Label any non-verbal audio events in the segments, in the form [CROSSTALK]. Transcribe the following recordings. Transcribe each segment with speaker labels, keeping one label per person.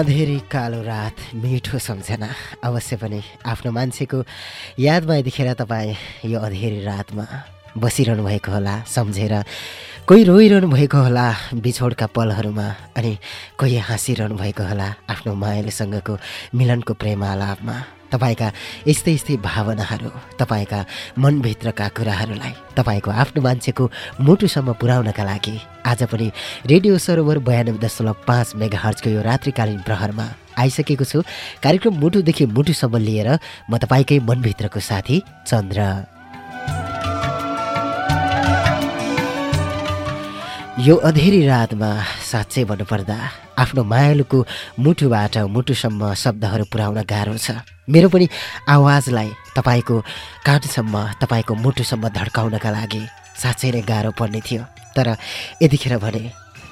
Speaker 1: अधेरी कालो रात मिठो सम्झना अवश्य पनि आफ्नो मान्छेको यादमा यतिखेर तपाईँ यो अधेरी रातमा बसिरहनु भएको होला सम्झेर कोही रोइरहनु भएको होला बिछोडका पलहरूमा अनि कोही हाँसिरहनु भएको होला आफ्नो मायालुसँगको मिलनको प्रेम आलापमा तपाईँका यस्तै यस्तै भावनाहरू तपाईँका मनभित्रका कुराहरूलाई तपाईँको आफ्नो मान्छेको मुटुसम्म पुर्याउनका लागि आज पनि रेडियो सरोवर बयानब्बे दशमलव पाँच मेगा हर्चको यो रात्रिकालीन प्रहरमा आइसकेको छु। कार्यक्रम मुटुदेखि मुटुसम्म लिएर म तपाईँकै मनभित्रको साथी चन्द्र। यो अधेरी रातमा साँच्चै भन्नुपर्दा आफ्नो मायालुको मुटुबाट मुटुसम्म शब्दहरू पुर्याउन गाह्रो छ। मेरो पनि आवाजलाई तपाईँको कानसम्म तपाईँको मुटुसम्म धड्काउनका लागि साँच्चै नै गाह्रो पर्ने थियो। तर यतिखेर भने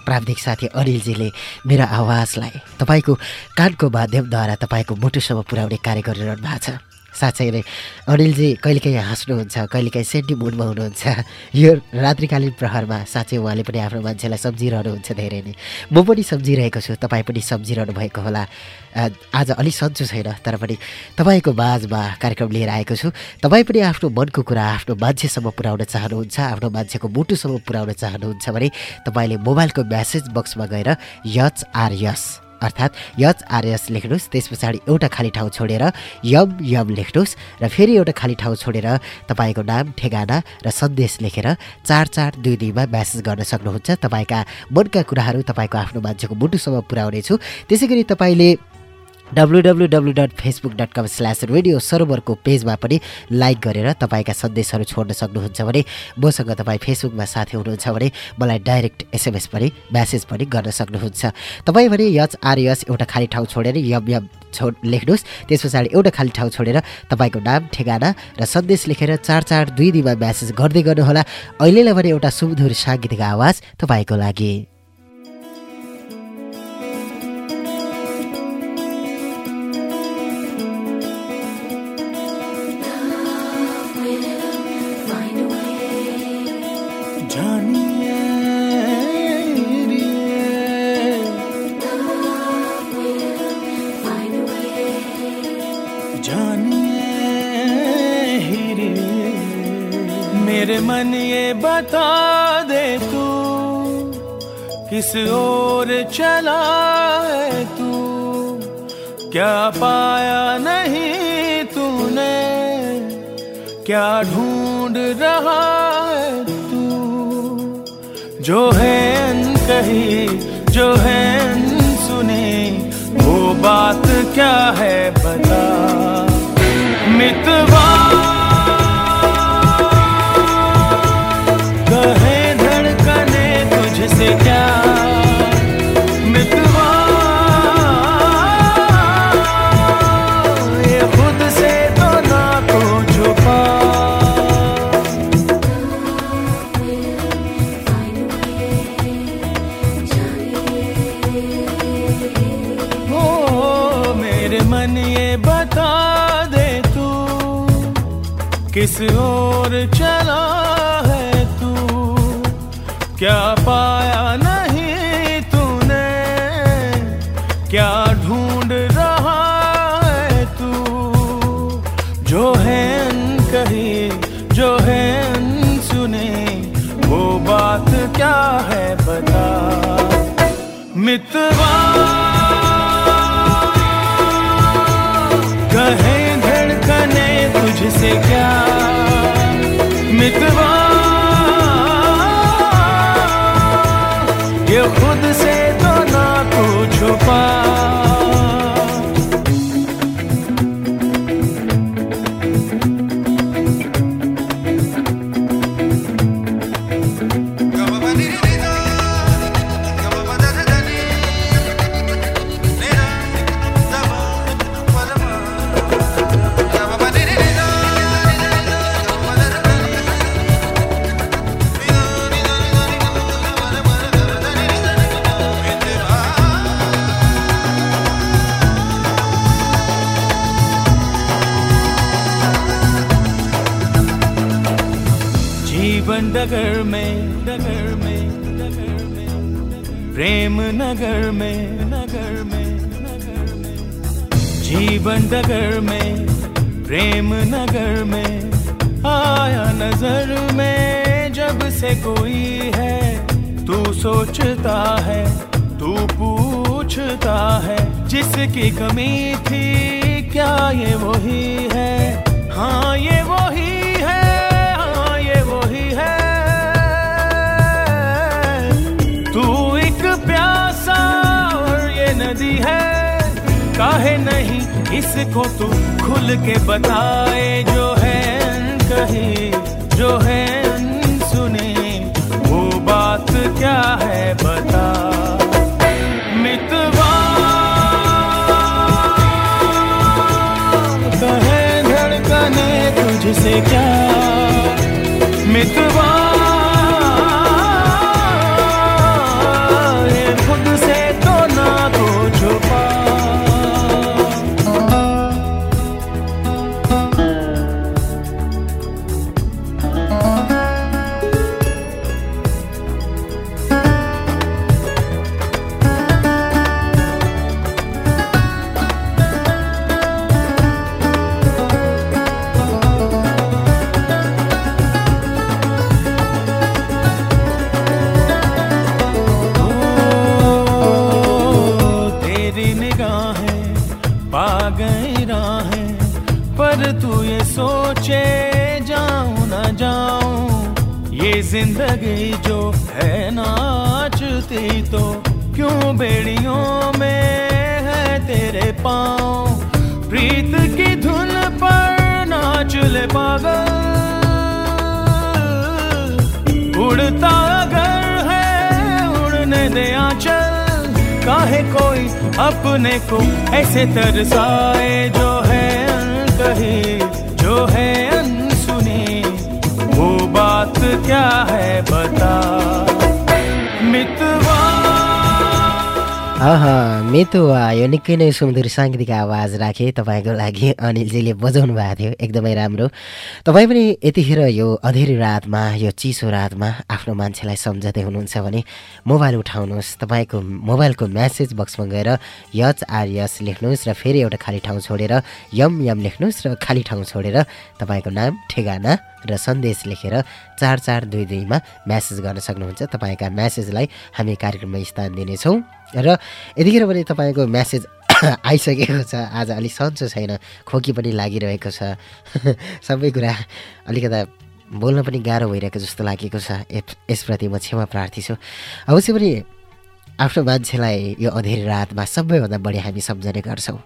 Speaker 1: प्राविधिक साथी अनिलजीले मेरो आवाजलाई तपाईँको कानको माध्यमद्वारा तपाईँको मुटुसम्म पुर्याउने कार्य गरिरहनु भएको छ। साँच्चै नै। अनिलजी कहिलेकाहीँ हाँस्नुहुन्छ कहिलेकाहीँ सेन्टी मुडमा हुनुहुन्छ। यो रात्रिकालीन प्रहरमा साँच्चै उहाँले पनि आफ्नो मान्छेलाई सम्झिरहनुहुन्छ धेरै नै। म पनि सम्झिरहेको छु तपाईँ पनि सम्झिरहनु भएको होला। आज अलिक सन्चो छैन तर पनि तपाईँको माझमा कार्यक्रम लिएर आएको छु। तपाईँ पनि आफ्नो मनको कुरा आफ्नो मान्छेसम्म पुर्याउन चाहनुहुन्छ आफ्नो मान्छेको मुटुसम्म पुर्याउन चाहनुहुन्छ भने तपाईँले मोबाइलको म्यासेज बक्समा गएर यच आर यस अर्थात् यच आरएस लेख्नुहोस् त्यस पछाडि एउटा खाली ठाउँ छोडेर यम यम लेख्नुहोस् र फेरि एउटा खाली ठाउँ छोडेर तपाईँको नाम ठेगाना र सन्देश लेखेर चार चार दुई दुईमा म्यासेज गर्न सक्नुहुन्छ। तपाईँका मनका कुराहरू तपाईँको आफ्नो मान्छेको मुटुसम्म पुर्याउनेछु। त्यसै गरी तपाईँले W W W dot Facebook dot com slash radio सरोवरको पेजमा पनि लाइक गरेर तपाईँका सन्देशहरू छोड्न सक्नुहुन्छ भने मसँग तपाईँ फेसबुकमा साथी हुनुहुन्छ भने मलाई डाइरेक्ट एसएमएस पनि म्यासेज पनि गर्न सक्नुहुन्छ। तपाईँ भने यच आर यस एउटा खाली ठाउँ छोडेर यम यम छो लेख्नुहोस्। त्यस पछाडि एउटा खाली ठाउँ छोडेर तपाईँको नाम ठेगाना र सन्देश लेखेर चार चार दुई दिनमा म्यासेज गर्दै गर्नुहोला। अहिलेलाई भने एउटा सुमधुर साङ्गीतिक आवाज तपाईँको लागि।
Speaker 2: मेरे मन ये बता दे तू, किस ओर चला है तू? क्या पाया नहीं तूने? क्या ढूंढ रहा है तू? जो है कही, जो है सुनी, वो बात क्या है बता? मितवा से क्या ये से तो ना मेरे मन ये बता दे तू किस ओर चला? मितवा जीवन डगर में, प्रेम नगर में, आया नज़र में, जब से कोई है, तू सोचता है, तू पूछता है, जिसकी कमी थी, क्या ये वही है? हाँ ये वही है हाँ ये वही है। तू एक प्यासा और ये नदी है। काहे नहीं इसको तू खुल के बताए, जो है कही, जो है सुने, वो बात क्या है बता। मितवा, कहे धड़कने तुझसे क्या? मितवा अपने को ऐसे तरसाए जो है कही, जो है सुनी वो बात क्या है बता? मितवा
Speaker 1: मितुवा यो निकै नै सुमधुर साङ्गीतिक आवाज राखेँ तपाईँको लागि अनिलजीले बजाउनु भएको थियो एकदमै राम्रो। तपाईँ पनि यतिखेर यो अँधेरी रातमा यो चिसो रातमा आफ्नो मान्छेलाई सम्झँदै हुनुहुन्छ भने मोबाइल उठाउनुहोस्। तपाईँको मोबाइलको म्यासेज बक्समा गएर यच आर यस लेख्नुहोस् र फेरि एउटा खाली ठाउँ छोडेर यम यम लेख्नुहोस् र खाली ठाउँ छोडेर तपाईँको नाम ठेगाना र सन्देश लेखेर चार चार दुई दुईमा म्यासेज गर्न सक्नुहुन्छ। तपाईँका म्यासेजलाई हामी कार्यक्रममा स्थान दिनेछौँ। र यतिखेर पनि तपाईँको म्यासेज [COUGHS] आइसकेको छ आज अलिक सन्चो छैन खोकी पनि लागिरहेको छ। [LAUGHS] सबै कुरा अलिकता बोल्न पनि गाह्रो भइरहेको जस्तो लागेको छ। यस- यसप्रति म क्षमा प्रार्थी छु। अवश्य पनि आफ्नो मान्छेलाई यो अँधेरी रातमा सबैभन्दा बढी हामी सम्झने गर्छौँ।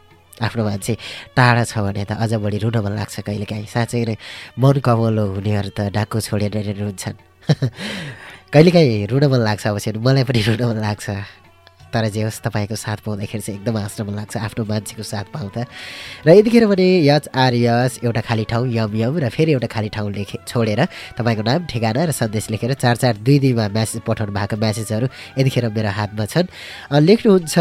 Speaker 1: आफ्नो मान्छे टाढा छ भने त अझ बढी रुन मन लाग्छ कहिलेकाहीँ। साँच्चै नै मन कमलो हुनेहरू त डाको छोडेर रुन्छन् [LAUGHS] कहिलेकाहीँ रुन मन लाग्छ अवश्य मलाई पनि रुन मन लाग्छ। तर जे होस् तपाईँको साथ पाउँदाखेरि चाहिँ एकदम हाँस्न मन लाग्छ आफ्नो मान्छेको साथ पाउँदा। र यतिखेर भने यच आर यस एउटा खाली ठाउँ यम यम र फेरि एउटा खाली ठाउँ लेखे छोडेर तपाईँको नाम ठेगाना र सन्देश लेखेर चार चार दुई दुईमा म्यासेज पठाउनु भएको म्यासेजहरू यतिखेर मेरो हातमा छन्। लेख्नुहुन्छ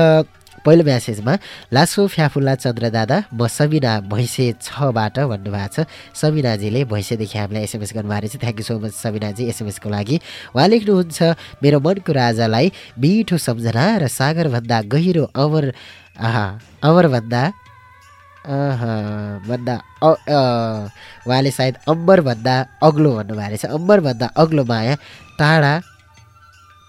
Speaker 1: पहिलो म्यासेजमा लासो फ्याफुल्ला चन्द्र दादा म सबिना भैँसे छबाट भन्नुभएको छ। सबिनाजीले भैँसेदेखि हामीलाई एसएमएस गर्नुभएको रहेछ। Thank you so much Sabinaji एसएमएसको लागि। उहाँ लेख्नुहुन्छ मेरो मनको राजालाई मिठो सम्झना र सागरभन्दा गहिरो अमर आहा अमरभन्दा भन्दा उहाँले सायद अम्बरभन्दा अग्लो भन्नुभएको रहेछ। अम्बरभन्दा अग्लो माया टाढा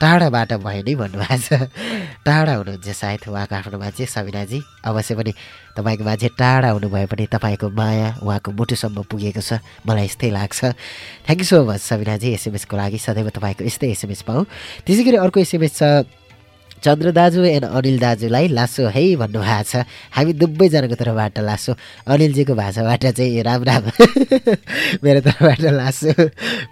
Speaker 1: टाढाबाट भयो नै भन्नुभएको छ। [LAUGHS] टाढा हुनुहुन्छ सायद उहाँको आफ्नो मान्छे सबिनाजी अवश्य पनि तपाईँको मान्छे टाढा हुनुभयो भने तपाईँको माया उहाँको मुटुसम्म पुगेको छ। मलाई यस्तै लाग्छ। Thank you so much Sabinaji एसएमएसको लागि सदैव तपाईँको यस्तै एसएमएस पाऊँ। त्यसै गरी अर्को एसएमएस छ। चन्द्र दाजु एन्ड अनिल दाजुलाई लासो है भन्नुभएको छ। हामी दुवैजनाको तर्फबाट लासो। अनिलजीको भाषाबाट चाहिँ राम राम। [LAUGHS] मेरो तर्फबाट लासो।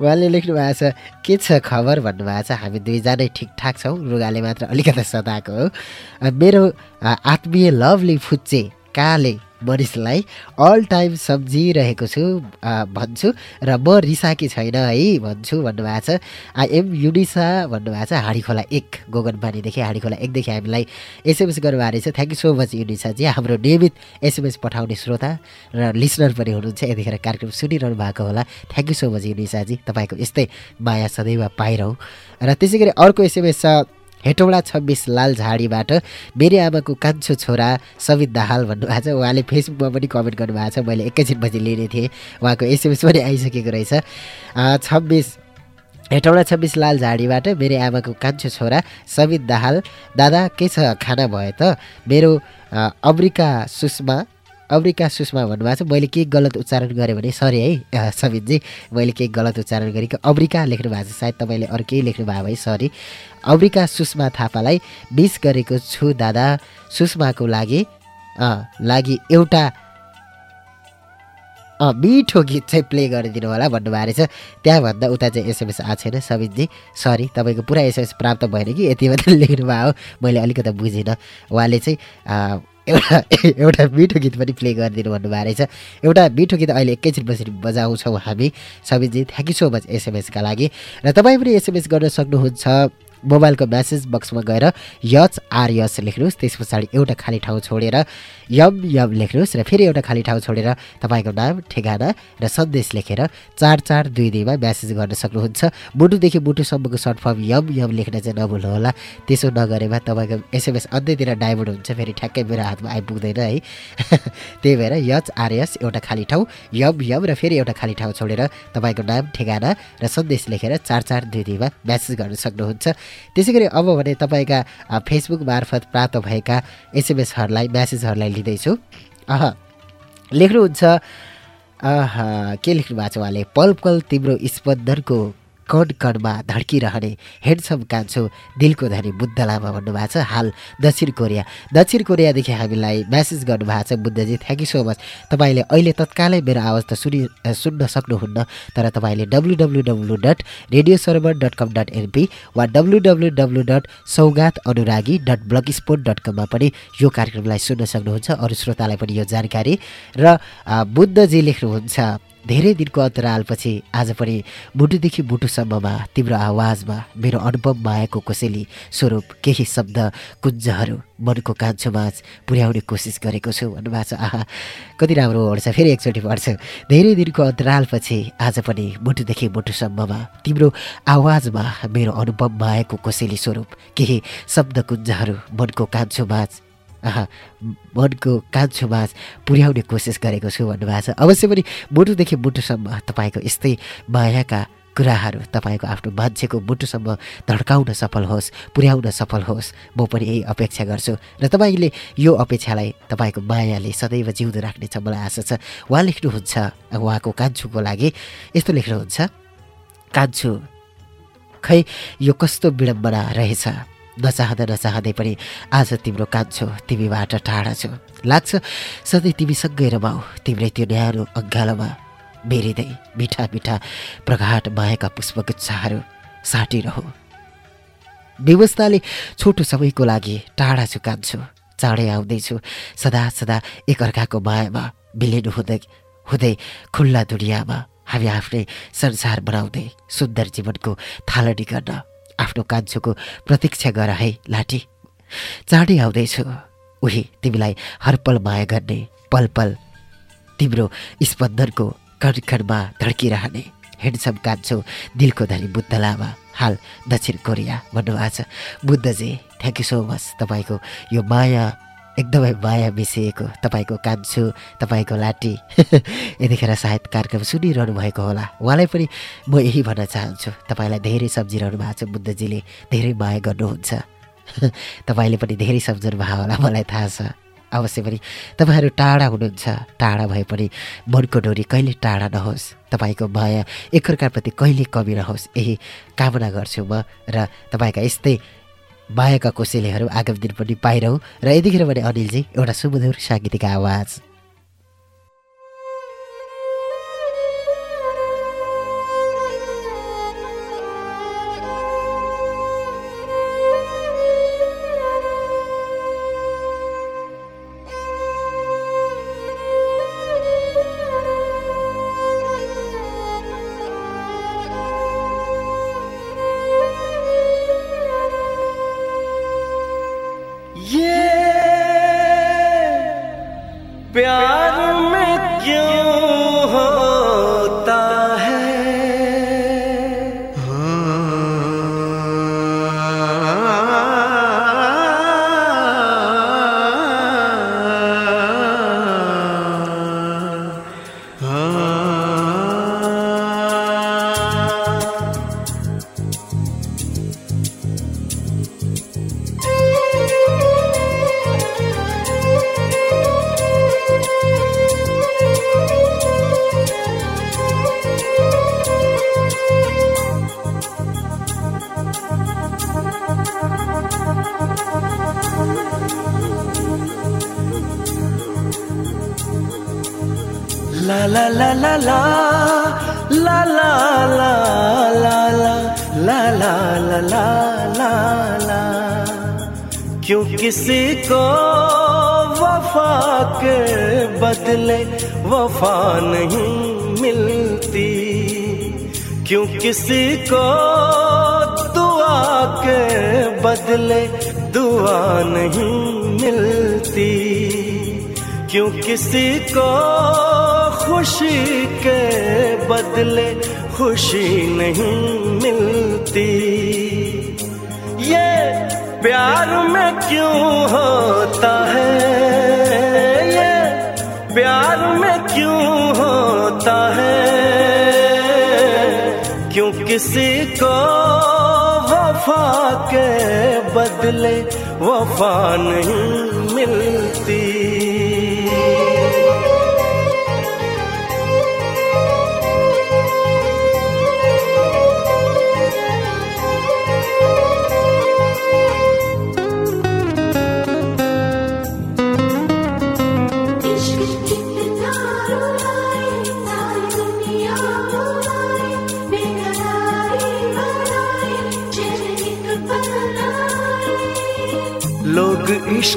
Speaker 1: उहाँले लेख्नु भएको छ के छ खबर? भन्नुभएको छ। हामी दुईजनै ठिकठाक छौँ। रुगाले मात्र अलिकति सताएको हो। मेरो आत्मीय लभली फुच्चे। काले मनिषलाई अल टाइम सम्झिरहेको छु भन्छु र म रिसाकी छैन है भन्छु भन्नुभएको छ। आई एम युनिसा भन्नुभएको छ हाँडी खोला एक गोगनपानीदेखि हाँडी खोला एकदेखि हामीलाई एसएमएस गर्नुभएको रहेछ। Thank you so much Unisaji हाम्रो नियमित एसएमएस पठाउने श्रोता र लिसनर पनि हुनुहुन्छ। यतिखेर कार्यक्रम सुनिरहनु भएको होला। Thank you so much Unisaji तपाईँको यस्तै माया सदैव पाइरहँ। र त्यसै गरी अर्को एसएमएस छ। हेटौँडा छब्बिस लाल झाडीबाट मेरै आमाको कान्छो छोरा सवित दाहाल भन्नुभएको छ। उहाँले फेसबुकमा पनि कमेन्ट गर्नुभएको छ। मैले एकैछिनपछि लिने थिएँ। उहाँको एसएमएस पनि आइसकेको रहेछ। छब्बिस हेटौँडा छब्बिस लाल झाडीबाट मेरै आमाको कान्छो छोरा सवित दाहाल दादा के छ? खाना भयो त? मेरो अम्रिका सुषमा अम्रिका सुषमा भन्नुभएको छ मैले केही गलत उच्चारण गरेँ भने सरी है सबितजी मैले केही गलत उच्चारण गरेँ कि अम्रिका लेख्नु भएको छ सायद तपाईँले अरू केही लेख्नु भयो है सरी। अम्रिका सुषमा थापालाई मिस गरेको छु दादा सुषमाको लागि लागि एउटा मिठो गीत चाहिँ प्ले गरिदिनु होला भन्नुभएको रहेछ। त्यहाँभन्दा उता चाहिँ एसएमएस आएको छैन सबितजी सरी तपाईँको पुरा एसएमएस प्राप्त भएन कि यति मात्रै लेख्नु भयो मैले अलिकति बुझिनँ। उहाँले चाहिँ एउटा [LAUGHS] एउटा मिठो गीत पनि प्ले गरिदिनु भन्नुभएको रहेछ। एउटा मिठो गीत अहिले एकैछिन बसेर बजाउँछौँ हामी। Sabitji thank you so much एसएमएसका लागि। र तपाईँ पनि एसएमएस गर्न सक्नुहुन्छ। मोबाइलको म्यासेज बक्समा गएर यच आर यस लेख्नुहोस् त्यस पछाडि एउटा खाली ठाउँ छोडेर यम यम लेख्नुहोस् र फेरि एउटा खाली ठाउँ छोडेर तपाईँको नाम ठेगाना र सन्देश लेखेर चार चार दुई दुईमा म्यासेज गर्न सक्नुहुन्छ। मुटुदेखि मुटुसम्मको सर्ट फर्म यम यम लेख्न चाहिँ नभुल्नुहोला। त्यसो नगरेमा तपाईँको एसएमएस अन्त्यतिर डाइभर्ट हुन्छ फेरि ठ्याक्कै मेरो हातमा आइपुग्दैन है। [LAUGHS] त्यही भएर यच आर यस एउटा खाली ठाउँ यम यम र फेरि एउटा खाली ठाउँ छोडेर तपाईँको नाम ठेगाना र सन्देश लेखेर चार चार दुई दुईमा म्यासेज गर्न सक्नुहुन्छ। त्यसै गरी अब भने तपाईँका फेसबुक मार्फत प्राप्त भएका एसएमएसहरूलाई म्यासेजहरूलाई लिँदैछु। अह लेख्नुहुन्छ। के लेख्नु भएको छ उहाँले? पल तिम्रो स्पन्दनको कण कणमा धड्किरहने हेडसम कान्छो दिलको धनी बुद्ध लामा भन्नुभएको छ। हाल दक्षिण कोरिया। दक्षिण कोरियादेखि हामीलाई म्यासेज गर्नुभएको छ Buddhaji thank you so much तपाईँले अहिले तत्कालै मेरो आवाज त सुनि सुन्न सक्नुहुन्न तर तपाईँले W W W dot radio server dot com dot NP वा W W W dot Saugat Anuragi dot blog sport dot कममा पनि यो कार्यक्रमलाई सुन्न सक्नुहुन्छ। अरू श्रोतालाई पनि यो जानकारी र बुद्धजी लेख्नुहुन्छ। धेरै दिनको अन्तरालपछि आज पनि मुटुदेखि मुटुसम्ममा तिम्रो आवाजमा मेरो अनुभव मायाको कोसेली स्वरूप केही शब्द कुञ्जहरू मनको कान्छोमाझ पुर्याउने कोसिस गरेको छु भन्नुभएको छ। आहा कति राम्रो पढ्छ फेरि एकचोटि पढ्छ धेरै दिनको अन्तरालपछि आज पनि मुटुदेखि मुटुसम्ममा तिम्रो आवाजमा मेरो अनुभव मायाको कोसेली स्वरूप केही शब्द कुञ्जहरू मनको कान्छोमाझ मनको कान्छोमाझ पुर्याउने कोसिस गरेको छु भन्नुभएको छ। अवश्य पनि मुटुदेखि मुटुसम्म तपाईँको यस्तै मायाका कुराहरू तपाईँको आफ्नो मान्छेको मुटुसम्म धड्काउन सफल होस् पुर्याउन सफल होस् म पनि यही अपेक्षा गर्छु। र तपाईँले यो अपेक्षालाई तपाईँको मायाले सदैव जिउँदो राख्नेछ मलाई आशा छ। उहाँ लेख्नुहुन्छ उहाँको कान्छुको लागि यस्तो लेख्नुहुन्छ कान्छु खै यो कस्तो विडम्बना रहेछ? नचाहँदा नचाहँदै पनि आज तिम्रो कान्छो तिमीबाट टाढा छु। लाग्छ सधैँ तिमीसँगै रमाऊ। तिम्रै त्यो न्यानो अङ्गालोमा बेरिँदै मिठा मिठा प्रघाट मायाका पुष्पगुच्छाहरू साटिरहँ। व्यवस्थाले छोटो समयको लागि टाढा छु कान्छु चाँडै आउँदैछु सदा सदा एकअर्काको मायामा बिलिनु हुँदै हुँदै खुल्ला दुनियाँमा हामी आफ्नै संसार बनाउँदै सुन्दर जीवनको थालनी गर्न आफ्नो कान्छोको प्रतीक्षा गर है लाठी। चाँडै आउँदैछु। उही तिमीलाई हरपल माया गर्ने पल पल तिम्रो स्पन्दनको कणकणमा धड्किरहने हेडसम कान्छो दिलको धनी बुद्ध लामा। हाल दक्षिण कोरिया भन्नुभएको छ। Buddhaji thank you so much तपाईँको यो माया एकदमै माया मिसिएको तपाईँको कान्छु तपाईँको लाटी [LAUGHS] यतिखेर सायद कार्यक्रम सुनिरहनु भएको होला। उहाँलाई पनि म यही भन्न चाहन्छु। तपाईँलाई धेरै सम्झिरहनु भएको छ बुद्धजीले। धेरै माया गर्नुहुन्छ। [LAUGHS] तपाईँले पनि धेरै सम्झनु भयो होला मलाई थाहा छ। अवश्य पनि तपाईँहरू टाढा हुनुहुन्छ। टाढा भए पनि मनको डोरी कहिले टाढा नहोस्। तपाईँको माया एकअर्काप्रति कहिले कमी नहोस्। यही कामना गर्छु म र तपाईँका यस्तै मायाका कोसेलीहरू आगामी दिन पाइरहँ। र यतिखेर भने अनिलजी एउटा सुमधुर साङ्गीतिक आवाज।
Speaker 3: क्यों किसी को वफा के बदले वफा नहीं मिलती? क्यों किसी को दुआ के बदले दुआ नहीं मिलती? क्यों किसी को खुशी के बदले खुशी नहीं मिलती। ये प्यार में क्यों होता है? ये प्यार में क्यों होता है? क्यों किसी को वफा के बदले वफा नहीं मिलती?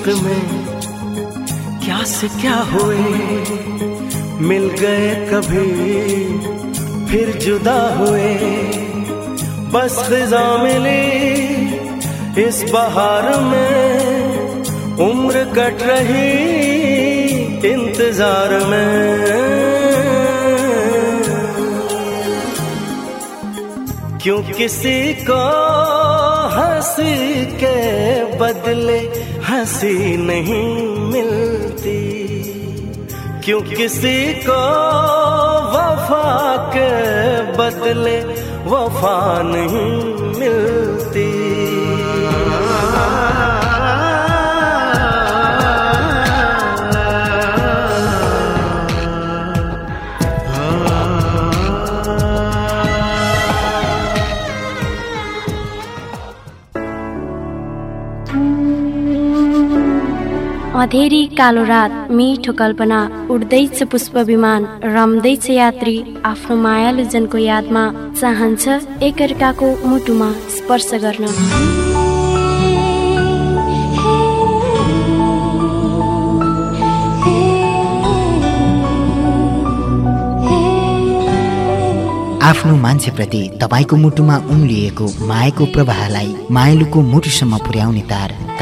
Speaker 3: इश्क में क्या से क्या हुए? मिल गए कभी, फिर जुदा हुए। बस फिजा मिली इस बहार में। उम्र कट रही इंतज़ार में। क्यों किसी को हँसी के बदले हँसी नहीं मिलती। क्यों किसी को वफा के बदले वफा नहीं
Speaker 4: अधेरी कालो रात मिठो कल्पना उड्दैछ पुष्प विमान रम्दैछ यात्री आफ्नो मायालु जनको यादमा चाहन्छ एकअर्काको मुटुमा स्पर्श गर्न।
Speaker 1: आफ्नो मान्छेप्रति तपाईँको मुटुमा उम्लिएको मायाको प्रवाहलाई मायालुको मुटुसम्म पुर्याउने तार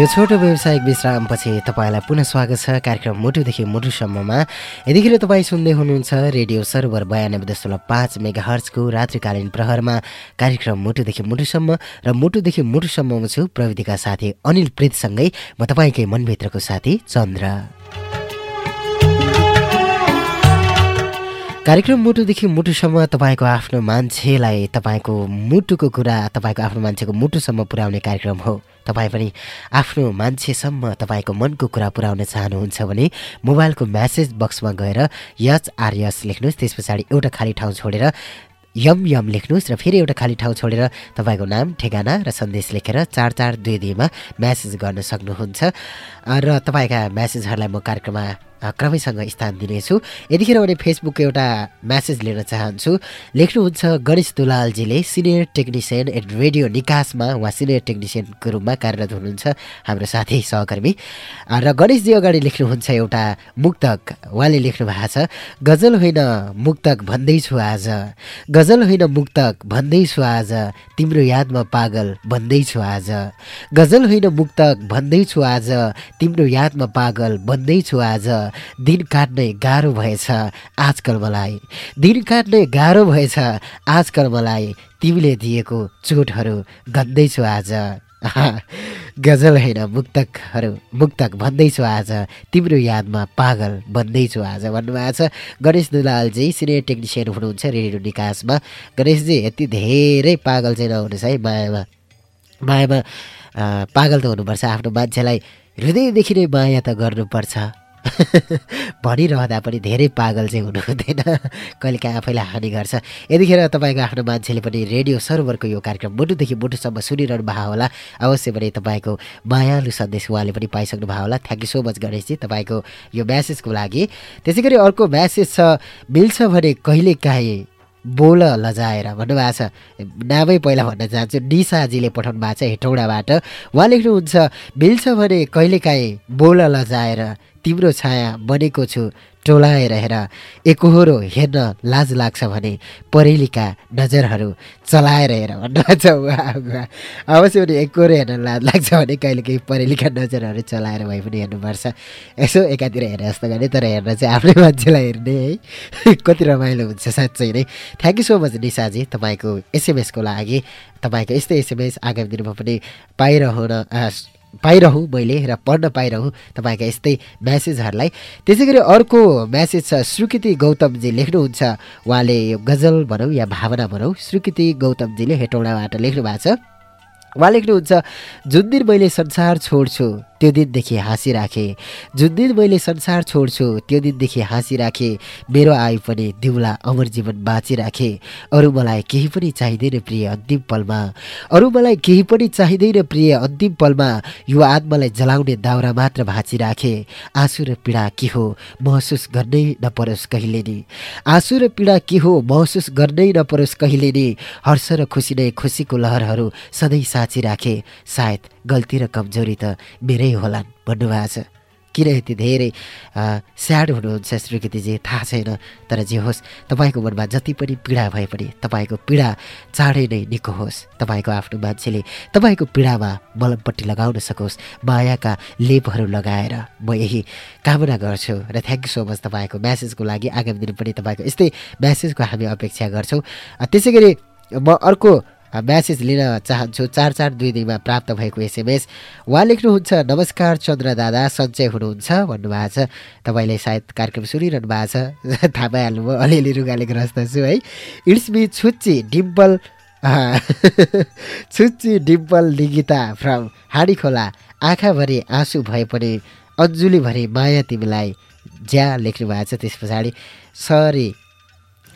Speaker 1: यो छोटो व्यावसायिक विश्रामपछि तपाईँलाई पुनः स्वागत छ कार्यक्रम मुटुदेखि मुटुसम्ममा। यतिखेर तपाईँ सुन्दै हुनुहुन्छ रेडियो सर्भर बयानब्बे दशमलव पाँच मेगा हर्चको रात्रिकालीन प्रहरमा कार्यक्रम मुटुदेखि मुटुसम्म र मुटुदेखि मुटुसम्ममा छु प्रविधिका साथी अनिल प्रीतसँगै। म तपाईँकै मनभित्रको साथी चन्द्र। कार्यक्रम मुटुदेखि मुटुसम्म तपाईँको आफ्नो मान्छेलाई तपाईँको मुटुको कुरा तपाईँको आफ्नो मान्छेको मुटुसम्म पुर्याउने कार्यक्रम हो। तपाईँ पनि आफ्नो मान्छेसम्म तपाईँको मनको कुरा पुर्याउन चाहनुहुन्छ भने मोबाइलको म्यासेज बक्समा गएर यच आर यस लेख्नुहोस्। त्यस पछाडि एउटा खाली ठाउँ छोडेर यम यम लेख्नुहोस् र फेरि एउटा खाली ठाउँ छोडेर तपाईँको नाम ठेगाना र सन्देश लेखेर चार चार दुई दुईमा म्यासेज गर्न सक्नुहुन्छ। र तपाईँका म्यासेजहरूलाई म कार्यक्रममा क्रमैसँग स्थान दिनेछु। यतिखेर भने फेसबुकको एउटा म्यासेज लिन चाहन्छु। लेख्नुहुन्छ गणेश दुलालजीले सिनियर टेक्निसियन एट रेडियो निकासमा उहाँ सिनियर टेक्निसियनको रूपमा कार्यरत हुनुहुन्छ हाम्रो साथी सहकर्मी। र गणेशजी अगाडि लेख्नुहुन्छ एउटा मुक्तक। उहाँले लेख्नु भएको छ गजल होइन मुक्तक भन्दैछु आज। गजल होइन मुक्तक भन्दैछु आज। तिम्रो यादमा पागल भन्दैछु आज। गजल होइन मुक्तक भन्दैछु आज। तिम्रो यादमा पागल भन्दैछु आज। दिन काट्ने गाह्रो भएछ आजकल मलाई दिन काट्ने गाह्रो भएछ आजकल मलाई तिमीले दिएको चोटहरू गन्दैछु आज। [LAUGHS] गजल होइन मुक्तकहरू मुक्तक भन्दैछु आज। तिम्रो यादमा पागल भन्दैछु आज भन्नुभएको छ। गणेश दुलालजी सिनियर टेक्निसियन हुनुहुन्छ रेडियो निकासमा। गणेशजी यति धेरै पागल चाहिँ नहुनुहोस् है मायामा। मायामा पागल त हुनुपर्छ। आफ्नो मान्छेलाई हृदयदेखि नै माया त गर्नुपर्छ। [LAUGHS] भनिरहँदा पनि धेरै पागल चाहिँ हुनु हुँदैन। कहिलेकाहीँ आफैलाई हानि गर्छ। यतिखेर तपाईँको आफ्नो मान्छेले पनि रेडियो सर्भरको यो कार्यक्रम मुटुदेखि मुटुसम्म सुनिरहनु भएको होला। अवश्य पनि तपाईँको मायालु सन्देश उहाँले पनि पाइसक्नु भएको होला। Thank you so much Ganeshji तपाईँको यो म्यासेजको लागि। त्यसै गरी अर्को म्यासेज छ मिल्छ भने कहिलेकाहीँ बोल लजाएर भन्नुभएको छ। नामै पहिला भन्न चाहन्छु डिसाजीले पठाउनु भएको छ हेटौँडाबाट। उहाँ लेख्नुहुन्छ मिल्छ भने कहिलेकाहीँ बोल लजाएर तिम्रो छाया बनेको छु। टोलाएर हेर एकहोरो हेर्न लाज लाग्छ भने परेलीका नजरहरू चलाएर हेर भन्नुहुन्छ अवश्य पनि एकहोरो हेर्न लाज लाग्छ भने कहिले केही परेलीका नजरहरू चलाएर भए पनि हेर्नुपर्छ। यसो एकातिर हेरे जस्तो गर्ने तर हेर्न चाहिँ आफ्नै मान्छेलाई हेर्ने है। [LAUGHS] कति रमाइलो हुन्छ साँच्चै नै। Thank you so much Nisaji तपाईँको एसएमएसको लागि। तपाईँको यस्तै एसएमएस आगामी दिनमा पनि पाइरहन पाइरहँ मैले र पढ्न पाइरहँ तपाईँका यस्तै म्यासेजहरूलाई त्यसै गरी अर्को म्यासेज छ स्वीकृति गौतमजी लेख्नुहुन्छ। उहाँले यो गजल भनौँ या भावना भनौँ स्वीकृति गौतमजीले हेटौँडाबाट लेख्नु भएको छ। उहाँ लेख्नुहुन्छ जुन दिन मैले संसार छोड्छु त्यो दिनदेखि हाँसिराखेँ जुन दिन मैले संसार छोड्छु त्यो दिनदेखि हाँसिराखेँ मेरो आयु पनि दिउला अमर जीवन बाँचिराखेँ अरू मलाई केही पनि चाहिँदैन प्रिय अन्तिम पलमा। अरू मलाई केही पनि चाहिँदैन प्रिय अन्तिम पलमा। यो आत्मालाई जलाउने दाउरा मात्र भाँचिराखेँ आँसु र पीडा के हो महसुस गर्नै नपरोस् कहिले नि। आँसु र पीडा के हो महसुस गर्नै नपरोस् कहिले नि। हर्ष र खुसी नै खुसीको लहरहरू सधैँ साँचिराखेँ सायद गल्ती र कमजोरी त मेरै होलान् भन्नुभएको छ किन यति धेरै स्याड हुनुहुन्छ स्वीकृतिजी थाहा छैन। तर जे होस् तपाईँको मनमा जति पनि पीडा भए पनि तपाईँको पीडा चाँडै नै निको होस्। तपाईँको आफ्नो मान्छेले तपाईँको पीडामा मलमपट्टि लगाउन सकोस् मायाका लेपहरू लगाएर। म यही कामना गर्छु र थ्याङ्क यू सो मच तपाईँको म्यासेजको लागि। आगामी दिन पनि तपाईँको यस्तै म्यासेजको हामी अपेक्षा गर्छौँ। त्यसै म अर्को म्यासेज लिन चाहन्छु चार चार दुई दुईमा प्राप्त भएको एसएमएस। उहाँ लेख्नुहुन्छ नमस्कार चन्द्र दादा सञ्चय हुनुहुन्छ भन्नुभएको छ। तपाईँले सायद कार्यक्रम सुनिरहनु भएको छ। [LAUGHS] थाहा पाइहाल्नुभयो अलिअलि रुगाले ग्रस्त छु है। इट्स मी छुच्ची डिम्पल [LAUGHS] छुच्ची डिम्पल निगिता फ्रम हाँडी खोला आँखाभरि आँसु भए पनि अञ्जुलीभरि माया तिमीलाई ज्या लेख्नु भएको छ। त्यस पछाडि सरी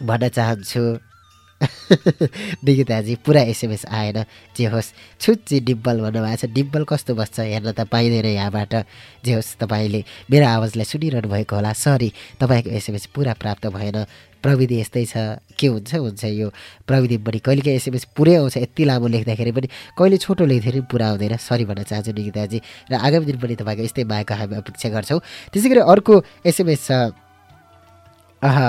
Speaker 1: भन्न चाहन्छु। [LAUGHS] निकिताजी पुरा एसएमएस आएन। जे होस् छुच्ची डिम्पल भन्नुभएको छ। डिम्पल कस्तो बस्छ? हेर्न त पाइँदैन यहाँबाट। जे होस् तपाईँले मेरो आवाजलाई सुनिरहनु भएको होला। सरी तपाईँको एसएमएस पुरा प्राप्त भएन। प्रविधि यस्तै छ। के हुन्छ? हुन्छ यो। प्रविधि पनि कहिलेकाहीँ एसएमएस पुरै आउँछ यति लामो लेख्दाखेरि पनि कहिले छोटो लेख्दाखेरि पनि पुरा आउँदैन। सरी भन्न चाहन्छु निकिताजी र आगामी दिन पनि तपाईँको यस्तै मायाको हामी अपेक्षा गर्छौँ। त्यसै गरी अर्को एसएमएस छ। आहा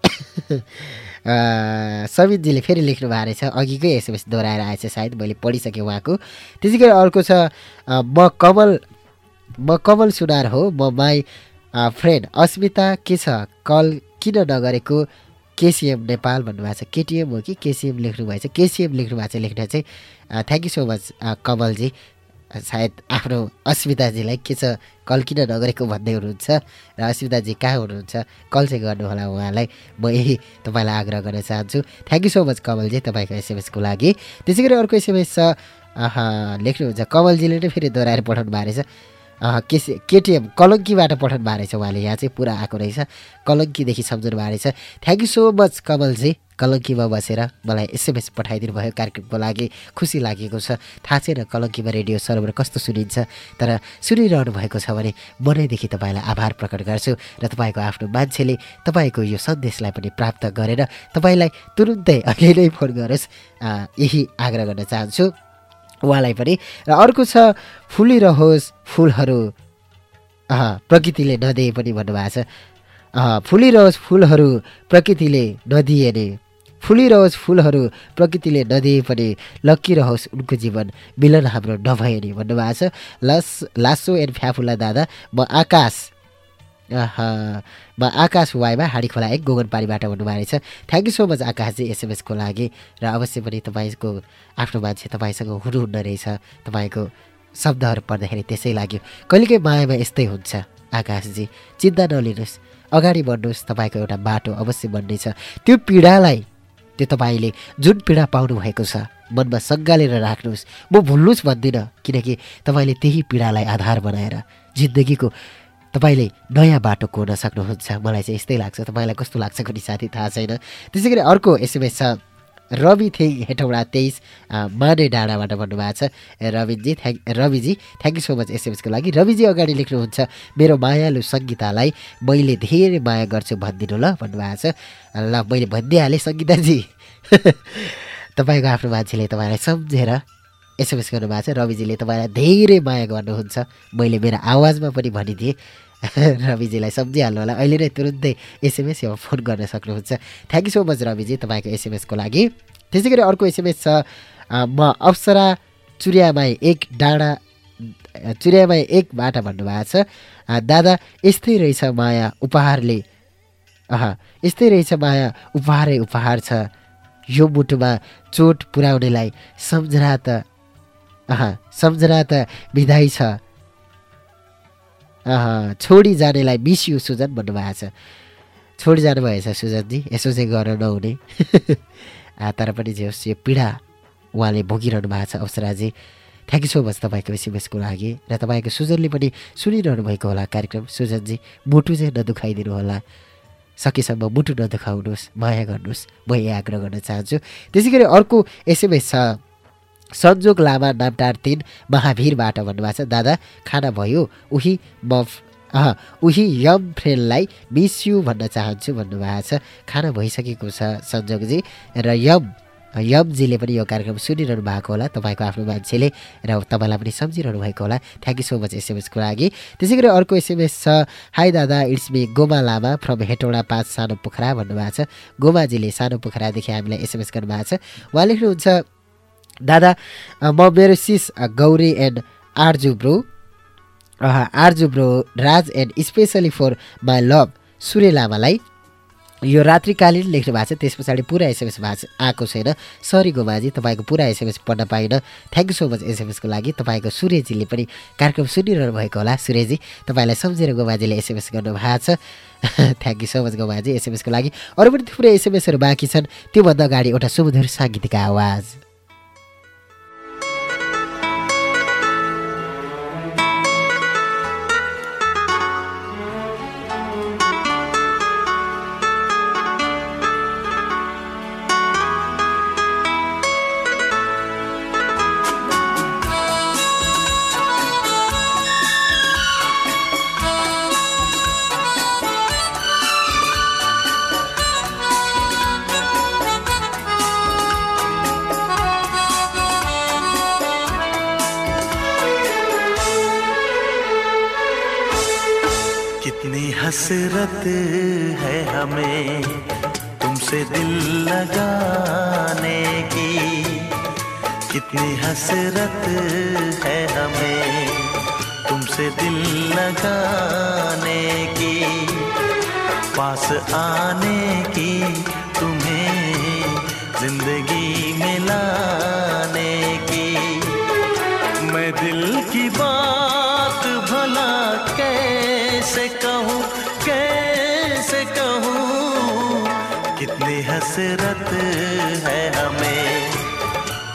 Speaker 1: [LAUGHS] समितजीले फेरि लेख्नु भएको रहेछ। अघिकै एसएमएस दोहोऱ्याएर आएछ सायद मैले पढिसकेँ उहाँको। त्यसै गरी अर्को छ म कमल म कमल सुनार हो म माई फ्रेन्ड। अस्मिता के छ? कल किन नगरेको केसिएम नेपाल भन्नुभएको छ। केटिएम हो कि केसिएम लेख्नु छ? केसिएम लेख्नु भएको छ लेख्न चाहिँ thank you so much Kamalji. सायद आफ्नो अस्मिताजीलाई के छ कल किन नगरेको भन्दै हुनुहुन्छ र अस्मिताजी कहाँ हुनुहुन्छ कल चाहिँ गर्नु होला उहाँलाई। म यही तपाईँलाई आग्रह गर्न चाहन्छु। Thank you so much Kamalji तपाईँको एसएमएसको लागि। त्यसै गरी अर्को एसएमएस छ। लेख्नुहुन्छ। कमलजीले नै फेरि दोहोऱ्याएर पठाउनु भएको रहेछ। केसी केटिएम कलङ्कीबाट पठाउनु भएको रहेछ उहाँले। यहाँ चाहिँ पुरा आएको रहेछ। कलङ्कीदेखि सम्झाउनु भएको रहेछ। Thank you so much Kamalji. कलङ्कीमा बसेर मलाई एसएमएस पठाइदिनु भयो कार्यक्रमको लागि। खुसी लागेको छ। थाहा छैन कलङ्कीमा रेडियो सर्भर कस्तो सुनिन्छ तर सुनिरहनु भएको छ भने मनैदेखि तपाईँलाई आभार प्रकट गर्छु र तपाईँको आफ्नो मान्छेले तपाईँको यो सन्देशलाई पनि प्राप्त गरेर तपाईँलाई तुरुन्तै अहिले नै फोन गरोस्। यही आग्रह गर्न चाहन्छु उहाँलाई पनि। र अर्को छ फुलिरहोस् फुलहरू। प्रकृतिले नदिए पनि भन्नुभएको छ। फुलिरहोस् फुलहरू प्रकृतिले नदिए नि। फुलिरहोस् फुलहरू प्रकृतिले नदिए पनि लक्किरहोस् उनको जीवन। मिलन हाम्रो नभए नि भन्नुभएको छ। लस लासो एन्ड फ्याफुला दादा म आकाश। म आकाश वाइमा हाडी खोला एक गोगनपारीबाट भन्नुभएको छ। Thank you so much Akashji एसएमएसको लागि। र अवश्य पनि तपाईँको आफ्नो मान्छे तपाईँसँग हुनुहुन्न रहेछ। तपाईँको शब्दहरू पढ्दाखेरि त्यसै लाग्यो। कहिलेकाहीँ मायामा यस्तै हुन्छ आकाशजी। चिन्ता नलिनुहोस्। अगाडि बढ्नुहोस् तपाईँको एउटा बाटो अवश्य बन्नेछ। त्यो पीडालाई त्यो तपाईँले जुन पीडा पाउनुभएको छ मनमा सङ्गालेर राख्नुहोस्। म भुल्नुहोस् भन्दिनँ किनकि तपाईँले त्यही पीडालाई आधार बनाएर जिन्दगीको तपाईँले नयाँ बाटो कोर्न सक्नुहुन्छ। मलाई चाहिँ यस्तै लाग्छ। तपाईँलाई कस्तो लाग्छ कुनै साथी थाहा छैन। त्यसै गरी अर्को एसएमएस छ। रवि हेटौँडा तेइस माने डाँडाबाट भन्नुभएको छ। Raviji thank Raviji thank you so much एसएमएसको लागि। रविजी अगाडि लेख्नुहुन्छ मेरो मायालु सङ्गीतालाई मैले धेरै माया गर्छु भनिदिनु ल भन्नुभएको छ। ल मैले भनिदिइहालेँ सङ्गीताजी [LAUGHS] तपाईँको आफ्नो मान्छेले तपाईँलाई सम्झेर एसएमएस गर्नुभएको छ। रविजीले तपाईँलाई धेरै माया गर्नुहुन्छ। मैले मेरो आवाजमा पनि भनिदिएँ। [LAUGHS] रविजीलाई सम्झिहाल्नु होला। अहिले नै तुरुन्तै एसएमएस या फोन गर्न सक्नुहुन्छ। Thank you so much Raviji तपाईँको एसएमएसको लागि। त्यसै गरी अर्को एसएमएस छ म अप्सरा चुरियामाई एक डाँडा चुरियामाई एकबाट भन्नुभएको छ। दादा यस्तै रहेछ माया उपहारले। अह यस्तै रहेछ माया उपहारै उपहार छ। यो मुटुमा चोट पुर्याउनेलाई सम्झना त अह सम्झना त विधाई छ। छोडी जानेलाई मिस यु सुजन भन्नुभएको छ। छोडी जानुभएछ सुजनजी यसो चाहिँ गरेर नहुने। [LAUGHS] तर पनि जे होस् यो पीडा उहाँले भोगिरहनु भएको छ Avasaraji. Thank you so much तपाईँको एसएमएसको लागि। र तपाईँको सुजनले पनि सुनिरहनु भएको होला कार्यक्रम। सुजनजी मुटु चाहिँ नदुखाइदिनु होला। सकेसम्म मुटु नदुखाउनुहोस् माया गर्नुहोस्। म यही आग्रह गर्न चाहन्छु। त्यसै गरी अर्को एसएमएस छ। संजोग लामा नामटार तिन महावीरबाट भन्नुभएको छ दादा खाना भयो? उही म उही यम फ्रेन्डलाई मिस यु भन्न चाहन्छु भन्नुभएको छ। खाना भइसकेको छ संजोगजी। र यम यमजीले पनि यो कार्यक्रम सुनिरहनु भएको होला तपाईँको आफ्नो मान्छेले र तपाईँलाई पनि सम्झिरहनु भएको होला। थ्याङ्क यू सो मच एसएमएसको लागि। त्यसै गरी अर्को एसएमएस छ हाई दादा it's me Goma Lama from Hetauda पाँच सानो पोखरा भन्नुभएको छ। गोमाजीले सानो पोखरादेखि हामीलाई एसएमएस गर्नुभएको छ। उहाँ लेख्नुहुन्छ दादा म मेरो sis Gauri and Arju bro. Arju bro Raj and specially for my love Surya लामालाई। यो रात्रिकालीन लेख्नु भएको छ त्यस पछाडि पुरा एसएमएस भएको आएको छैन। सरी गोमाजी तपाईँको पुरा एसएमएस पढ्न पाइनँ। थ्याङ्क यू सो मच एसएमएसको लागि। तपाईँको सूर्यजीले पनि कार्यक्रम सुनिरहनु भएको होला। सूर्यजी तपाईँलाई सम्झेर गोमाजीले एसएमएस गर्नुभएको छ। Thank you so much Gomaji एसएमएसको लागि। अरू पनि थुप्रै एसएमएसहरू बाँकी छन्। त्योभन्दा अगाडि एउटा सुमधुर साङ्गीतिक आवाज।
Speaker 5: पास आने की तुम्हें ज़िंदगी में लाने की। मैं दिल की बात भला कैसे कहूँ कैसे कहूँ? कितनी हसरत है हमें,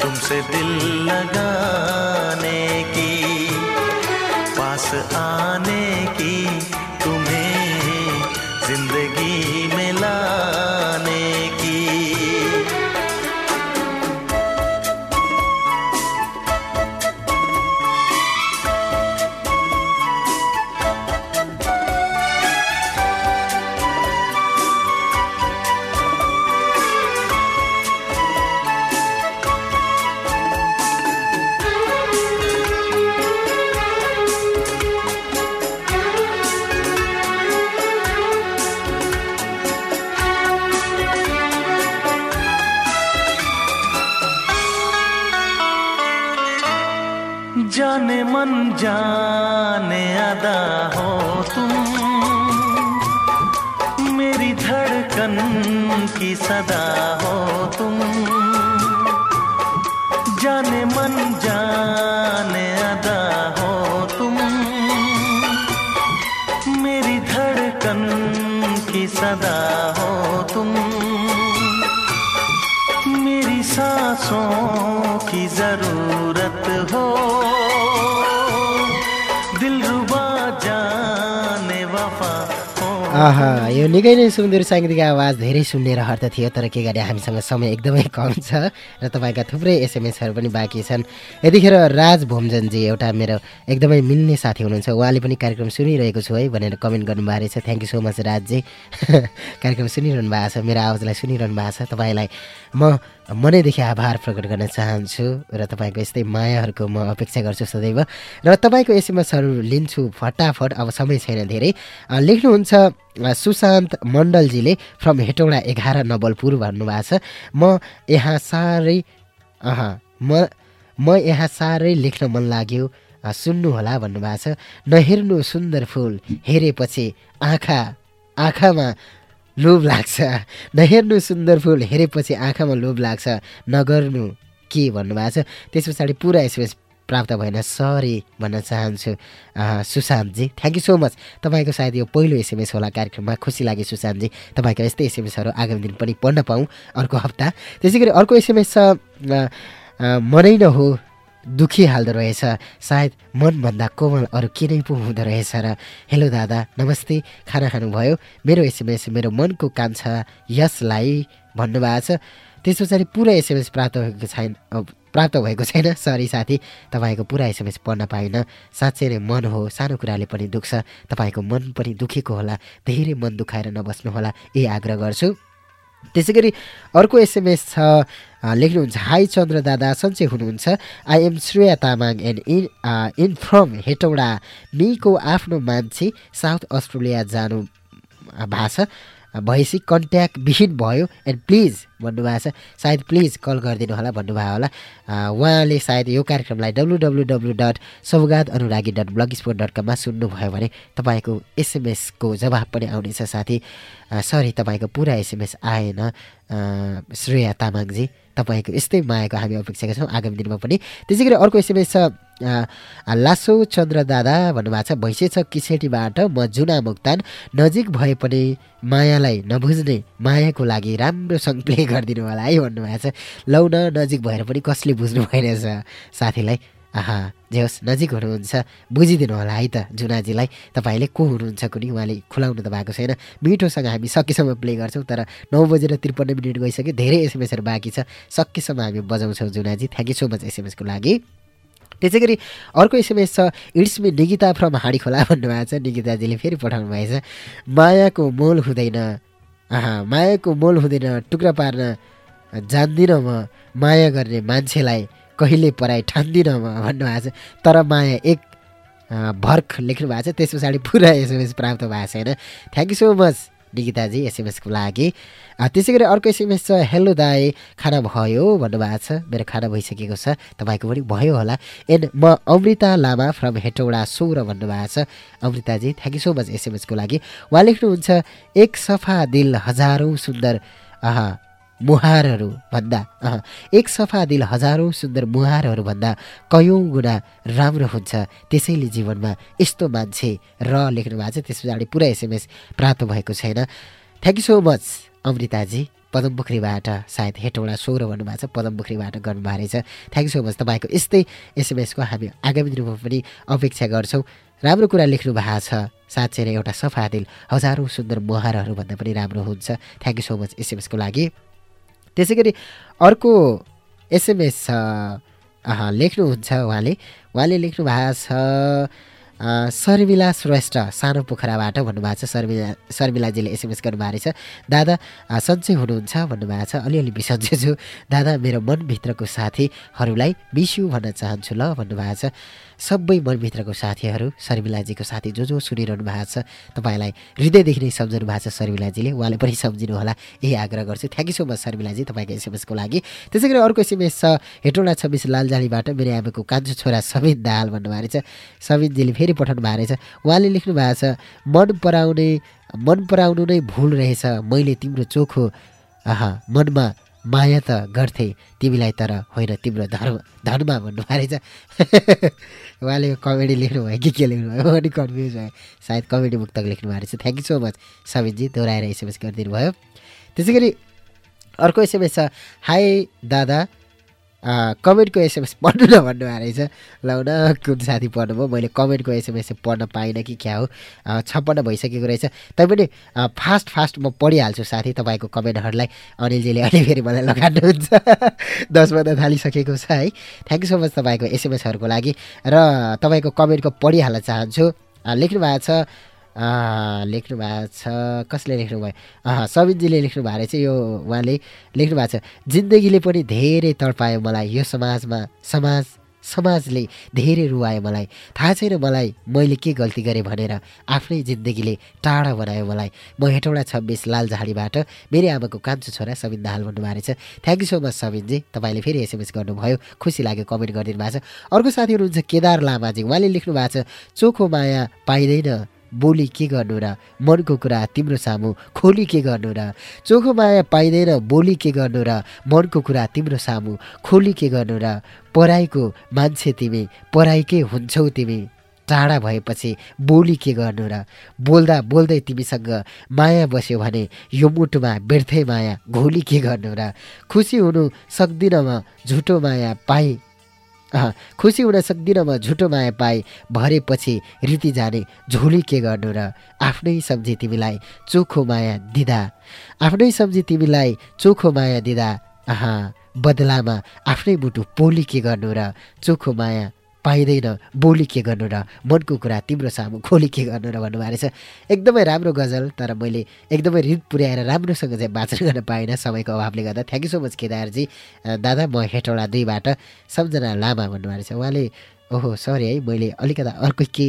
Speaker 5: तुमसे दिल लगाने
Speaker 1: सुन्दर साङ्गीतिक आवाज धेरै सुन्ने रहर त थियो तर के गरे हामीसँग समय एकदमै कम छ र तपाईँका थुप्रै एसएमएसहरू पनि बाँकी छन्। यतिखेर राज भोमजनजी एउटा मेरो एकदमै मिल्ने साथी हुनुहुन्छ। उहाँले पनि कार्यक्रम सुनिरहेको छु है भनेर कमेन्ट गर्नुभएको रहेछ। Thank you so much Rajji. [LAUGHS] कार्यक्रम सुनिरहनु भएको छ मेरो आवाजलाई सुनिरहनु भएको छ। तपाईँलाई म मनैदेखि आभार प्रकट गर्न चाहन्छु र तपाईँको यस्तै मायाहरूको म अपेक्षा गर्छु सदैव। र तपाईँको एसएमएसहरू लिन्छु फटाफट अब समय छैन धेरै। लेख्नुहुन्छ सुशान्त मण्डलजीले फ्रम हेटौँडा एघार नवलपुर भन्नुभएको छ। म यहाँ साह्रै अह म म यहाँ साह्रै लेख्न मन लाग्यो सुन्नुहोला भन्नुभएको छ। नहेर्नु सुन्दर फुल हेरेपछि आँखा आँखामा लोभ लाग्छ। नहेर्नु सुन्दर फुल हेरेपछि आँखामा लोभ लाग्छ। नगर्नु के भन्नुभएको छ? त्यस पछाडि पुरा एसएमएस प्राप्त भएन। सरी भन्न चाहन्छु। Sushantji thank you so much तपाईँको सायद यो पहिलो एसएमएस होला कार्यक्रममा खुसी लाग्यो सुशान्तजी। तपाईँको यस्तै एसएमएसहरू आगामी दिन पनि पढ्न पाऊँ अर्को हप्ता। त्यसै अर्को एसएमएस छ मनै नहो। दुखिहाल्दो रहेछ। सायद मनभन्दा कोमल अरू के नै पो हुँदो रहेछ र हेलो दादा नमस्ते खाना खानुभयो? मेरो एसएमएस मेरो मनको कान्छा यसलाई भन्नुभएको छ। त्यस पछाडि पुरा एसएमएस प्राप्त भएको छैन प्राप्त भएको छैन। सरी साथी तपाईँको पुरा एसएमएस पढ्न पाइनँ। साँच्चै नै मन हो सानो कुराले पनि दुख्छ। तपाईँको मन पनि दुखेको होला धेरै मन दुखाएर नबस्नु होला यही आग्रह गर्छु। त्यसै गरी अर्को एसएमएस छ लेख्नुहुन्छ हाई चन्द्र दादा सन्चै हुनुहुन्छ। I am Shreya Tamang and in in from Hetauda मिको आफ्नो मान्छे साउथ अस्ट्रेलिया जानु छ भएपछि कन्ट्याक्ट विहीन भयो एन्ड प्लिज भन्नुभएको छ सायद प्लिज कल गरिदिनु होला भन्नुभयो होला। उहाँले सायद यो कार्यक्रमलाई W W W dot Saugat Anuragi dot blog sport dot कममा सुन्नुभयो भने तपाईँको एसएमएसको जवाब पनि आउनेछ साथी। सरी तपाईँको पुरा एसएमएस आएन। श्रेया तामाङजी। तपाईँको यस्तै मायाको हामी अपेक्षा गर्छौँ। आगामी दिनमा पनि। त्यसै गरी अर्को एसएमएस छ लासो चन्द्र दादा भन्नुभएको छ भैँसे छ किसेटीबाट म जुना मुक्तान। नजिक भए पनि मायालाई नबुझ्ने मायाको लागि राम्रो सङ्ग प्ले गरिदिनु होला है भन्नुभएको छ। लौ न नजिक भएर पनि कसले बुझ्नु भइरहेछ साथीलाई। आहा जे होस् नजिक हुनुहुन्छ बुझिदिनु होला है त जुनाजीलाई। तपाईँले को हुनुहुन्छ कुनै उहाँले खुलाउनु त भएको छैन। मिठोसँग हामी सकेसम्म प्ले गर्छौँ तर नौ बजेर त्रिपन्न मिनट गइसक्यो धेरै एसएमएसहरू बाँकी छ। सकेसम्म हामी बजाउँछौँ Junaji. Thank you so much एसएमएसको लागि। त्यसै गरी अर्को एसएमएस छ it's me Nikita from Handi Khola भन्नुभएको छ। निकिताजीले फेरि पठाउनु भएछ। मायाको मोल हुँदैन। आहा मायाको मोल हुँदैन टुक्रा पार्न जान्दिनँ म माया गर्ने मान्छेलाई। कहिले पराइ ठान्दिनँ म भन्नुभएको छ। तर माया एक भर्ख लेख्नु भएको छ। त्यस पछाडि पुरा एसएमएस प्राप्त भएको छैन। Thank you so much Nikitaji एसएमएसको लागि। त्यसै गरी अर्को एसएमएस छ हेलो दाई खाना भयो भन्नुभएको छ। मेरो खाना भइसकेको छ। तपाईँको पनि भयो होला। एन्ड म अमृता लामा फ्रम हेटौडा सोह्र भन्नुभएको छ। Amritaji thank you so much एसएमएसको लागि। उहाँ लेख्नुहुन्छ एक सफा दिल हजारौँ सुन्दर। मुहारहरू भन्दा अह, एक सफा दिल हजारौँ सुन्दर मुहारहरू भन्दा कयौँ गुणा राम्रो हुन्छ। त्यसैले जीवनमा यस्तो मान्छे र लेख्नु भएको छ त्यस पछाडि पुरा एसएमएस प्राप्त भएको छैन। Thank you so much Amritaji. पदमपोखरीबाट सायद हेटौँडा सोह्र भन्नुभएको छ पदमपोखरीबाट गर्नुभएको रहेछ थ्याङ्क यू सो मच तपाईँको यस्तै एसएमएसको हामी आगामी दिनमा पनि अपेक्षा गर्छौँ। राम्रो कुरा लेख्नु भएको छ साँच्चै नै एउटा सफा दिल हजारौँ सुन्दर मुहारहरू भन्दा पनि राम्रो हुन्छ। थ्याङ्क यू सो मच एसएमएसको लागि। त्यसै गरी अर्को एसएमएस छ। लेख्नुहुन्छ उहाँले। उहाँले लेख्नु भएको छ शर्मिला श्रेष्ठ सानो पोखराबाट भन्नुभएको छ। शर्मिला शर्मिलाजीले एसएमएस गर्नुभएको रहेछ दादा सन्चै हुनुहुन्छ भन्नुभएको छ। अलिअलि बिसन्चै छु। दादा मेरो मनभित्रको साथीहरूलाई मिस यु भन्न चाहन्छु ल भन्नुभएको छ। सबै मनभित्रको साथीहरू शर्मिलाजीको साथी जो जो सुनिरहनु भएको छ तपाईँलाई हृदयदेखि नै सम्झनु भएको छ शर्मिलाजीले उहाँले पनि सम्झिनु होला यही आग्रह गर्छु। Thank you so much Sharmilaji तपाईँको एसएमएसको लागि। त्यसै गरी अर्को एसएमएस छ हेटौँडा छब्बिस लालजालीबाट मेरो आमाको कान्छो छोरा समित दाहाल भन्नुभएको रहेछ समितजीले फेरि पठाउनु भएको रहेछ। उहाँले लेख्नु भएको छ मन पराउने मन पराउनु नै भुल रहेछ। मैले तिम्रो चोखो आहा मनमा माया त गर्थेँ तिमीलाई तर होइन तिम्रो धर्म धर्ममा भन्नुभएको रहेछ। [LAUGHS] उहाँले यो कमेडी लेख्नुभयो कि के लेख्नुभयो म पनि कन्फ्युज भयो। सायद कमेडी मुक्तक लेख्नु भएको रहेछ। Thank you so much Samitji दोहोऱ्याएर एसएमएस गरिदिनु भयो। त्यसै गरी अर्को एसएमएस छ। हाई दादा। कमेन्टको एसएमएस पढ्नु न भन्नुभएको रहेछ ल न कुन साथी पढ्नुभयो? मैले कमेन्टको एसएमएस पढ्न पाइनँ कि क्या हो? अँ, छप्पन्न भइसकेको रहेछ। तैपनि फास्ट फास्ट म पढिहाल्छु साथी तपाईँको कमेन्टहरूलाई। अनिलजीले अलि फेरि मलाई लगाउनुहुन्छ। [LAUGHS] दस बज्न थालिसकेको छ है। थ्याङ्क यू सो मच तपाईँको एसएमएसहरूको लागि। र तपाईँको कमेन्टको पढिहाल्न चाहन्छु। लेख्नु भएको छ लेख्नु भएको छ। कसले लेख्नुभयो अँ सबिनजीले लेख्नु भएको रहेछ। यो उहाँले लेख्नु भएको छ। जिन्दगीले पनि धेरै तडपायो मलाई। यो समाजमा समाज समाजले धेरै रुवायो मलाई। थाहा छैन मलाई मैले के गल्ती गरेँ भनेर आफ्नै जिन्दगीले टाढा बनायो मलाई। म हेटौँडा छब्बिस लालझाडीबाट मेरो आमाको कान्छो छोरा सबिन दाहाल भन्नुभएको रहेछ। Thank you so much Sabinji तपाईँले फेरि एसएमएस गर्नुभयो। खुसी लाग्यो कमेन्ट गरिदिनु भएको छ। अर्को साथी हुनुहुन्छ केदार लामाजी। उहाँले लेख्नु भएको छ चोखो माया पाइँदैन। बोली के गर्नु र? मनको कुरा तिम्रो सामु खोली के गर्नु र? चोखो माया पाइँदैन बोली के गर्नु र? मनको कुरा तिम्रो सामु खोली के गर्नु र? पराईको मान्छे तिमी पराईकै हुन्छौ तिमी। टाढा भएपछि बोली के गर्नु र? बोल्दा बोल्दै तिमीसँग माया बस्यो भने यो मुटुमा व्यर्थै माया घोली के गर्नु र? खुसी हुनु सक्दिनँ म झुटो माया पाएँ। खुसी हुन सक्दिनँ म झुटो माया पाएँ भरेपछि रीति जाने झोली के गर्नु र आफ्नै सम्झे तिमीलाई चोखो माया दिँदा? आफ्नै सम्झे तिमीलाई चोखो माया दिँदा? आहा बदलामा आफ्नै मुटु पोली के गर्नु र चोखो माया पाइँदैन बोली के गर्नु र? मनको कुरा तिम्रो सामु खोली के गर्नु र भन्नुभएको रहेछ। एकदमै राम्रो गजल तर मैले एकदमै हृद पुर्याएर राम्रोसँग चाहिँ वाचन गर्न पाइनँ समयको अभावले गर्दा। Thank you so much Kedarji. दादा म हेटौँडा दुईबाट सम्झना लामा भन्नुभएको रहेछ। उहाँले ओहो सरी है मैले अलिकता अर्कै के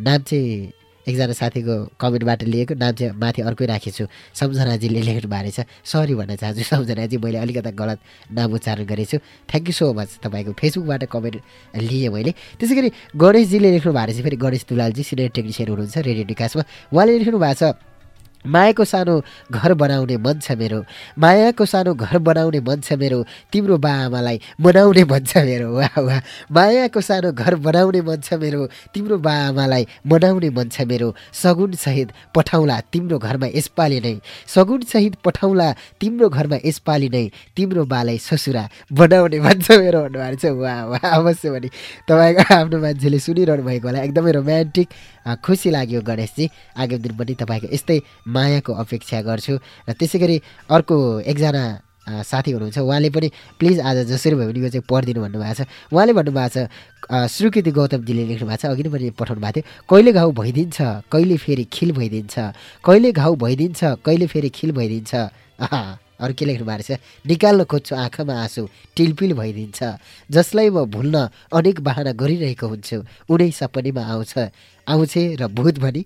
Speaker 1: नाम चाहिँ एकजना साथीको कमेन्टबाट लिएको नाम चाहिँ माथि अर्कै राखेछु। सम्झनाजीले लेख्नु भएको रहेछ। सरी भन्न चाहन्छु सम्झनाजी मैले अलिकता गलत नाम उच्चारण गरेछु। थ्याङ्क यू सो मच तपाईँको फेसबुकबाट कमेन्ट लिएँ मैले। त्यसै गरी गणेशजीले लेख्नु भएको रहेछ। फेरि गणेश दुलालजी सिनियर टेक्निसियन हुनुहुन्छ रेडियो विकासमा उहाँले लेख्नु भएको छ मायाको सानो घर बनाउने मन छ मेरो। मायाको सानो घर बनाउने मन छ मेरो। तिम्रो बाआमालाई मनाउने मन छ मेरो। वाह वाह मायाको सानो घर बनाउने मन छ मेरो। तिम्रो बाआमालाई मनाउने मन छ मेरो। सगुनसहित पठाउला तिम्रो घरमा यसपालि नै। सगुनसहित पठाउला तिम्रो घरमा यसपालि नै। तिम्रो बालाई ससुरा बनाउने मन छ मेरो भन्नुभएको छ। वाह वाह अवश्य पनि। तपाईँको आफ्नो मान्छेले सुनिरहनु भएको होला। एकदमै रोमान्टिक खुसी लाग्यो गणेशजी। आगामी दिन पनि तपाईँको यस्तै मायाको अपेक्षा गर्छु। र त्यसै गरी अर्को एकजना साथी हुनुहुन्छ। उहाँले पनि प्लिज आज जसरी भयो भने यो चाहिँ पढिदिनु भन्नुभएको छ। उहाँले भन्नुभएको छ श्रीकृति गौतमजीले लेख्नु भएको छ। अघि नै पनि पठाउनु भएको थियो कहिले घाउ भइदिन्छ? कहिले फेरि खिल भइदिन्छ? कहिले घाउ भइदिन्छ? कहिले फेरि खिल भइदिन्छ? अरू के लेख्नु भएको छ? निकाल्न खोज्छु आँखामा आँसु टिलपिल भइदिन्छ। जसलाई म भुल्न अनेक बाहना गरिरहेको हुन्छु उनै सपनीमा आउँछ आउँछे र भूत भनी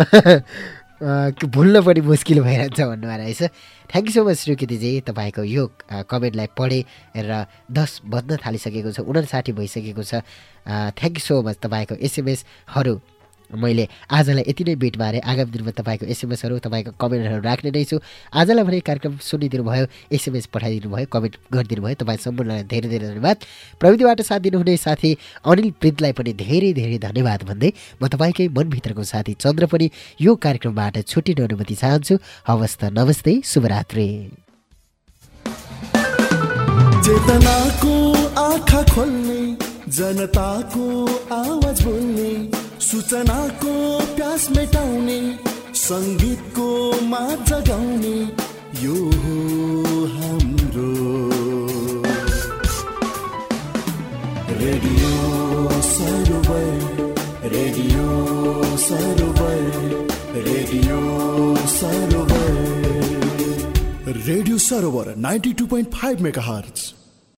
Speaker 1: [LAUGHS] भुल्न पनि मुस्किल भइरहन्छ भन्नुभएको रहेछ। Thank you so much Shrikritiji तपाईँको यो कमेन्टलाई पढेँ र दस बज्न थालिसकेको छ उनासाठी भइसकेको छ। थ्याङ्क यू सो मच तपाईँको एसएमएसहरू मैले आजलाई यति नै भेट मारेँ आगामी दिनमा तपाईँको एसएमएसहरू तपाईँको कमेन्टहरू राख्ने नै छु। आजलाई भने कार्यक्रम सुनिदिनु भयो एसएमएस पठाइदिनु भयो कमेन्ट गरिदिनु भयो। तपाईँ सम्पूर्णलाई धेरै धेरै धन्यवाद। प्रविधिबाट साथ दिनुहुने साथी अनिल प्रितलाई पनि धेरै धेरै धन्यवाद भन्दै म तपाईँकै मनभित्रको साथी चन्द्र पनि यो कार्यक्रमबाट छुट्टिने अनुमति चाहन्छु। हवस् त नमस्ते शुभरात्रि।
Speaker 6: जनताको आवाज बोल्ने सूचनाको प्यास मेटाउने सङ्गीतको मा जगाउने यो हो हाम्रो radio Sarowar radio Sarowar radio Sarovar. Radio Sarovar ninety two point five mega